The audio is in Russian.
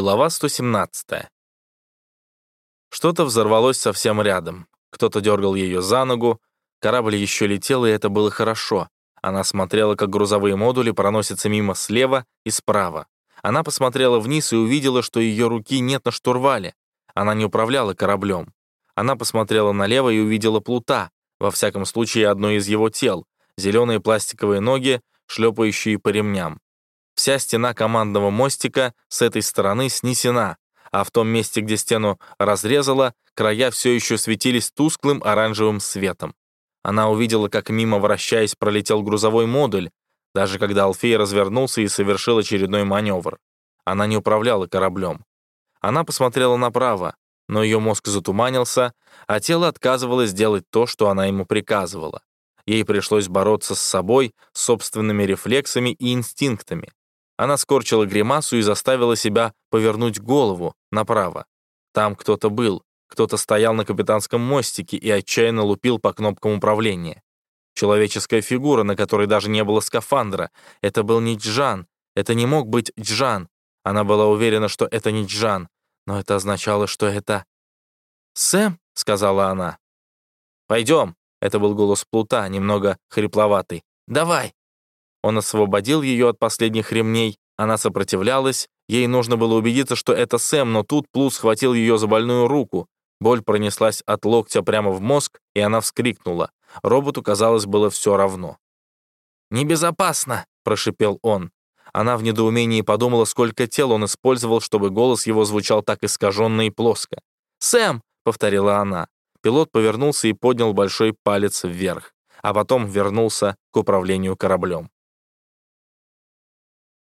Глава 117. Что-то взорвалось совсем рядом. Кто-то дергал ее за ногу. Корабль еще летел, и это было хорошо. Она смотрела, как грузовые модули проносятся мимо слева и справа. Она посмотрела вниз и увидела, что ее руки нет на штурвале. Она не управляла кораблем. Она посмотрела налево и увидела плута, во всяком случае одно из его тел, зеленые пластиковые ноги, шлепающие по ремням. Вся стена командного мостика с этой стороны снесена, а в том месте, где стену разрезала, края все еще светились тусклым оранжевым светом. Она увидела, как мимо вращаясь пролетел грузовой модуль, даже когда Алфей развернулся и совершил очередной маневр. Она не управляла кораблем. Она посмотрела направо, но ее мозг затуманился, а тело отказывалось делать то, что она ему приказывала. Ей пришлось бороться с собой, собственными рефлексами и инстинктами. Она скорчила гримасу и заставила себя повернуть голову направо. Там кто-то был, кто-то стоял на капитанском мостике и отчаянно лупил по кнопкам управления. Человеческая фигура, на которой даже не было скафандра. Это был не Джан. Это не мог быть Джан. Она была уверена, что это не Джан. Но это означало, что это... «Сэм?» — сказала она. «Пойдем». Это был голос Плута, немного хрипловатый. «Давай!» Он освободил ее от последних ремней, она сопротивлялась, ей нужно было убедиться, что это Сэм, но тут Плут схватил ее за больную руку. Боль пронеслась от локтя прямо в мозг, и она вскрикнула. Роботу, казалось, было все равно. «Небезопасно!» — прошипел он. Она в недоумении подумала, сколько тел он использовал, чтобы голос его звучал так искаженно и плоско. «Сэм!» — повторила она. Пилот повернулся и поднял большой палец вверх, а потом вернулся к управлению кораблем.